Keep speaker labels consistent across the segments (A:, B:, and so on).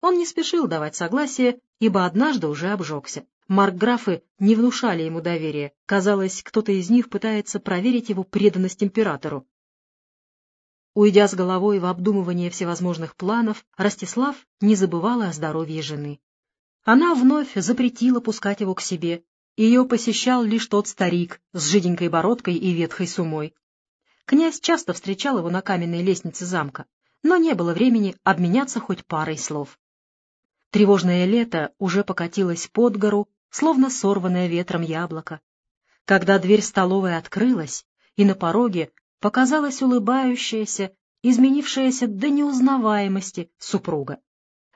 A: Он не спешил давать согласие, ибо однажды уже обжегся. Маркграфы не внушали ему доверия. Казалось, кто-то из них пытается проверить его преданность императору. Уйдя с головой в обдумывание всевозможных планов, Ростислав не забывала о здоровье жены. Она вновь запретила пускать его к себе. Ее посещал лишь тот старик с жиденькой бородкой и ветхой сумой. Князь часто встречал его на каменной лестнице замка, но не было времени обменяться хоть парой слов. Тревожное лето уже покатилось под гору, словно сорванное ветром яблоко. Когда дверь столовой открылась, и на пороге показалась улыбающаяся, изменившаяся до неузнаваемости супруга.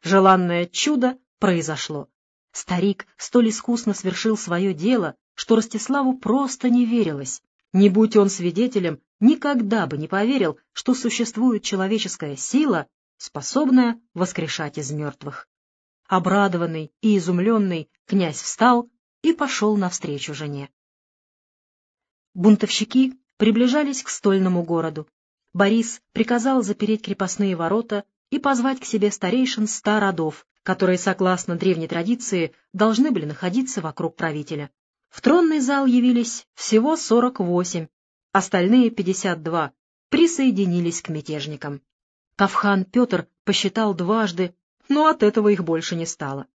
A: Желанное чудо произошло. Старик столь искусно свершил свое дело, что Ростиславу просто не верилось. Не будь он свидетелем, никогда бы не поверил, что существует человеческая сила, способная воскрешать из мертвых. Обрадованный и изумленный, князь встал и пошел навстречу жене. Бунтовщики приближались к стольному городу. Борис приказал запереть крепостные ворота и позвать к себе старейшин ста родов, которые, согласно древней традиции, должны были находиться вокруг правителя. В тронный зал явились всего 48, остальные 52 присоединились к мятежникам. Кавхан Петр посчитал дважды, но от этого их больше не стало.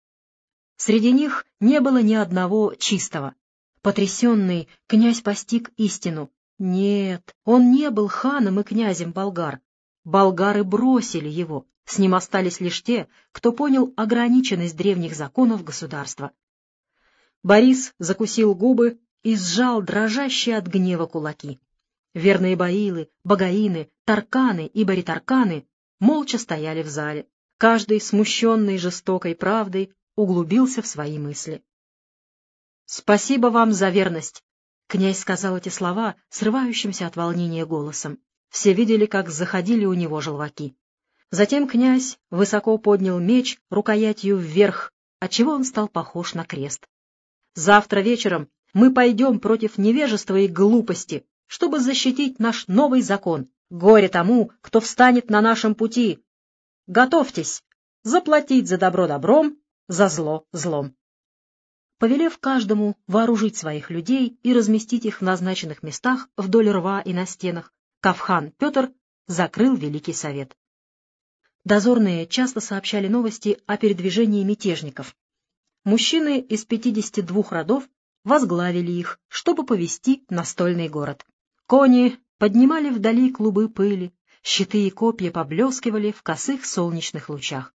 A: Среди них не было ни одного чистого. Потрясенный, князь постиг истину. Нет, он не был ханом и князем болгар. Болгары бросили его, с ним остались лишь те, кто понял ограниченность древних законов государства. Борис закусил губы и сжал дрожащие от гнева кулаки. Верные баилы, багаины, тарканы и баритарканы молча стояли в зале. Каждый, смущенный жестокой правдой, углубился в свои мысли. «Спасибо вам за верность!» Князь сказал эти слова срывающимся от волнения голосом. Все видели, как заходили у него желваки. Затем князь высоко поднял меч рукоятью вверх, отчего он стал похож на крест. «Завтра вечером мы пойдем против невежества и глупости, чтобы защитить наш новый закон. Горе тому, кто встанет на нашем пути. Готовьтесь заплатить за добро добром, за зло злом повелев каждому вооружить своих людей и разместить их в назначенных местах вдоль рва и на стенах, Кавхан Петр закрыл Великий Совет. Дозорные часто сообщали новости о передвижении мятежников. Мужчины из 52 родов возглавили их, чтобы повести настольный город. Кони поднимали вдали клубы пыли, щиты и копья поблескивали в косых солнечных лучах.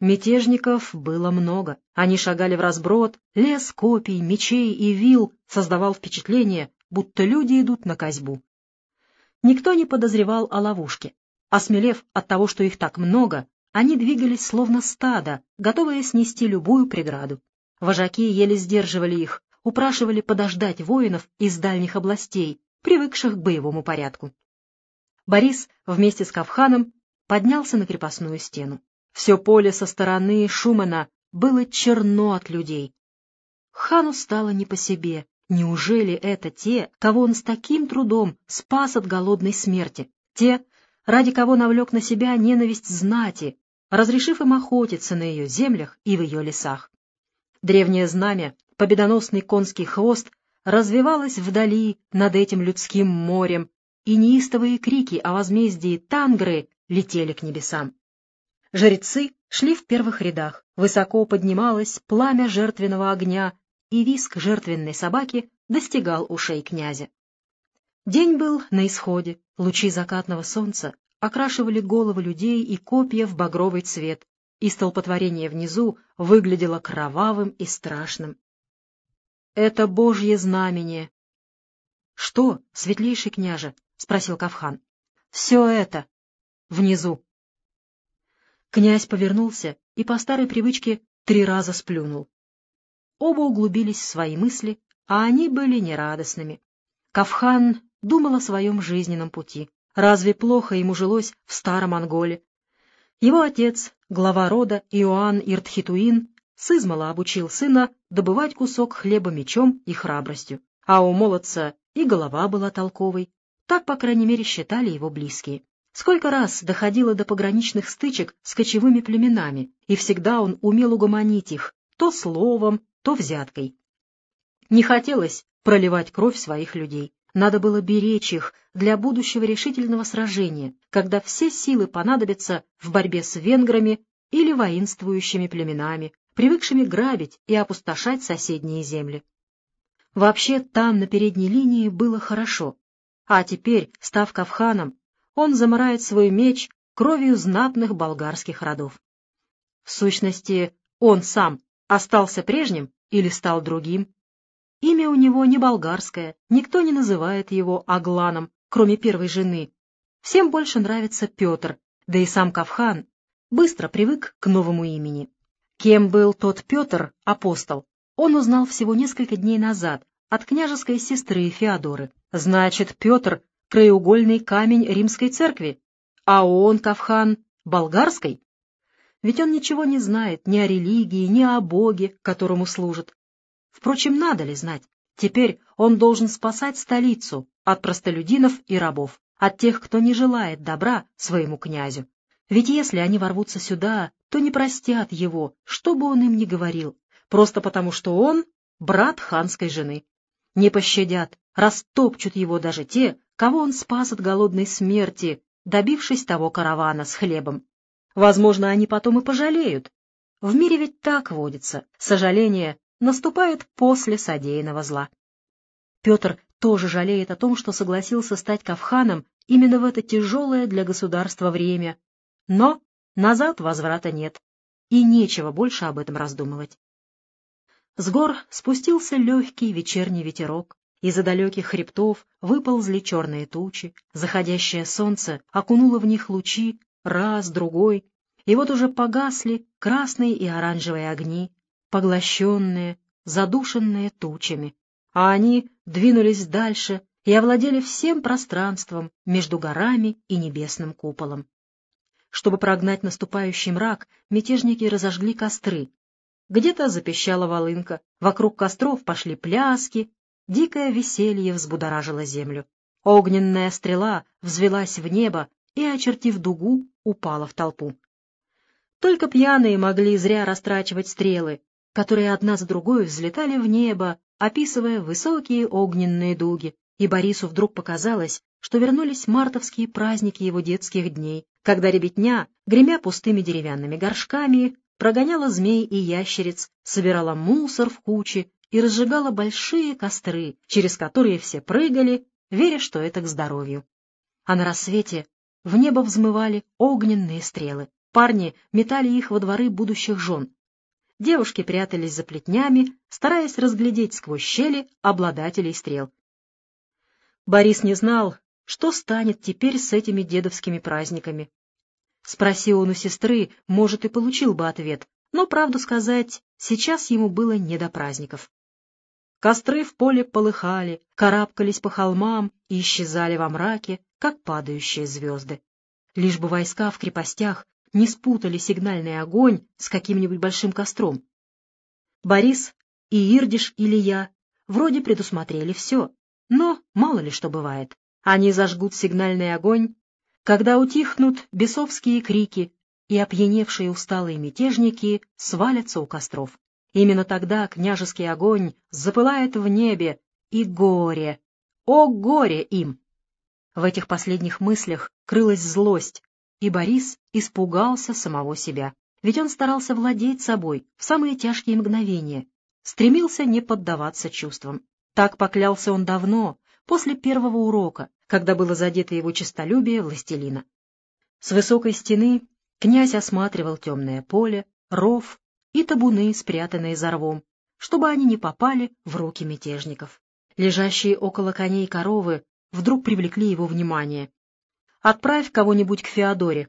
A: Мятежников было много. Они шагали в разброд, лес копий, мечей и вил создавал впечатление, будто люди идут на козьбу. Никто не подозревал о ловушке. Осмелев от того, что их так много, они двигались словно стадо, готовые снести любую преграду. Вожаки еле сдерживали их, упрашивали подождать воинов из дальних областей, привыкших к боевому порядку. Борис вместе с Кавханом поднялся на крепостную стену. Все поле со стороны Шумана было черно от людей. Хану стало не по себе. Неужели это те, кого он с таким трудом спас от голодной смерти? Те, ради кого навлек на себя ненависть знати, разрешив им охотиться на ее землях и в ее лесах. Древнее знамя, победоносный конский хвост, развивалось вдали над этим людским морем, и неистовые крики о возмездии Тангры летели к небесам. Жрецы шли в первых рядах, высоко поднималось пламя жертвенного огня, и виск жертвенной собаки достигал ушей князя. День был на исходе, лучи закатного солнца окрашивали головы людей и копья в багровый цвет, и столпотворение внизу выглядело кровавым и страшным. «Это Божье знамение!» «Что, светлейший княже?» — спросил Кавхан. «Все это! Внизу!» Князь повернулся и по старой привычке три раза сплюнул. Оба углубились в свои мысли, а они были нерадостными. Кавхан думал о своем жизненном пути. Разве плохо ему жилось в старом Анголе? Его отец, глава рода Иоанн Иртхитуин, сызмала обучил сына добывать кусок хлеба мечом и храбростью, а у молодца и голова была толковой. Так, по крайней мере, считали его близкие. Сколько раз доходило до пограничных стычек с кочевыми племенами, и всегда он умел угомонить их, то словом, то взяткой. Не хотелось проливать кровь своих людей. Надо было беречь их для будущего решительного сражения, когда все силы понадобятся в борьбе с венграми или воинствующими племенами, привыкшими грабить и опустошать соседние земли. Вообще там, на передней линии, было хорошо, а теперь, став кавханом, он замарает свой меч кровью знатных болгарских родов. В сущности, он сам остался прежним или стал другим. Имя у него не болгарское, никто не называет его Агланом, кроме первой жены. Всем больше нравится Петр, да и сам Кавхан быстро привык к новому имени. Кем был тот Петр, апостол, он узнал всего несколько дней назад от княжеской сестры Феодоры. Значит, Петр краеугольный камень римской церкви, а он, Кавхан, болгарской? Ведь он ничего не знает ни о религии, ни о Боге, которому служит. Впрочем, надо ли знать? Теперь он должен спасать столицу от простолюдинов и рабов, от тех, кто не желает добра своему князю. Ведь если они ворвутся сюда, то не простят его, что бы он им ни говорил, просто потому что он — брат ханской жены. Не пощадят, растопчут его даже те, кого он спас от голодной смерти, добившись того каравана с хлебом. Возможно, они потом и пожалеют. В мире ведь так водится. Сожаление наступает после содеянного зла. Петр тоже жалеет о том, что согласился стать кавханом именно в это тяжелое для государства время. Но назад возврата нет, и нечего больше об этом раздумывать. С гор спустился легкий вечерний ветерок, из-за далеких хребтов выползли черные тучи, заходящее солнце окунуло в них лучи, раз, другой, и вот уже погасли красные и оранжевые огни, поглощенные, задушенные тучами, а они двинулись дальше и овладели всем пространством между горами и небесным куполом. Чтобы прогнать наступающий мрак, мятежники разожгли костры. Где-то запищала волынка, вокруг костров пошли пляски, Дикое веселье взбудоражило землю. Огненная стрела взвелась в небо и, очертив дугу, упала в толпу. Только пьяные могли зря растрачивать стрелы, которые одна за другой взлетали в небо, описывая высокие огненные дуги, и Борису вдруг показалось, что вернулись мартовские праздники его детских дней, когда ребятня, гремя пустыми деревянными горшками, прогоняла змей и ящериц, собирала мусор в кучи и разжигала большие костры, через которые все прыгали, веря, что это к здоровью. А на рассвете в небо взмывали огненные стрелы. Парни метали их во дворы будущих жен. Девушки прятались за плетнями, стараясь разглядеть сквозь щели обладателей стрел. Борис не знал, что станет теперь с этими дедовскими праздниками. Спросил он у сестры, может, и получил бы ответ, но, правду сказать, сейчас ему было не до праздников. Костры в поле полыхали, карабкались по холмам и исчезали во мраке, как падающие звезды. Лишь бы войска в крепостях не спутали сигнальный огонь с каким-нибудь большим костром. Борис и Ирдиш или я вроде предусмотрели все, но мало ли что бывает. Они зажгут сигнальный огонь, когда утихнут бесовские крики, и опьяневшие усталые мятежники свалятся у костров. Именно тогда княжеский огонь запылает в небе, и горе, о горе им! В этих последних мыслях крылась злость, и Борис испугался самого себя. Ведь он старался владеть собой в самые тяжкие мгновения, стремился не поддаваться чувствам. Так поклялся он давно, после первого урока, когда было задето его честолюбие властелина. С высокой стены князь осматривал темное поле, ров и табуны, спрятанные за рвом, чтобы они не попали в руки мятежников. Лежащие около коней коровы вдруг привлекли его внимание. «Отправь кого-нибудь к Феодоре.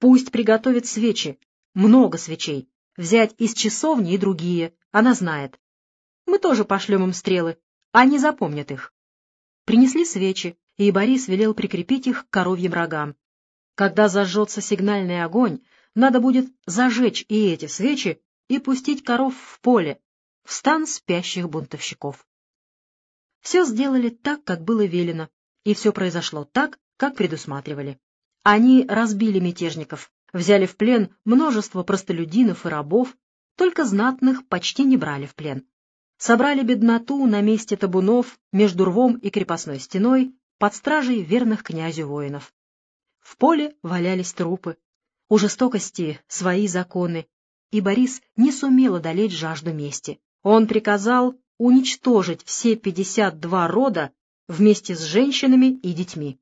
A: Пусть приготовит свечи, много свечей, взять из часовни и другие, она знает. Мы тоже пошлем им стрелы, они запомнят их». Принесли свечи, и Борис велел прикрепить их к коровьим рогам. Когда зажжется сигнальный огонь, надо будет зажечь и эти свечи и пустить коров в поле, в стан спящих бунтовщиков. Все сделали так, как было велено, и все произошло так, как предусматривали. Они разбили мятежников, взяли в плен множество простолюдинов и рабов, только знатных почти не брали в плен. Собрали бедноту на месте табунов между рвом и крепостной стеной под стражей верных князю воинов. В поле валялись трупы. У жестокости свои законы, и Борис не сумел одолеть жажду мести. Он приказал уничтожить все 52 рода вместе с женщинами и детьми.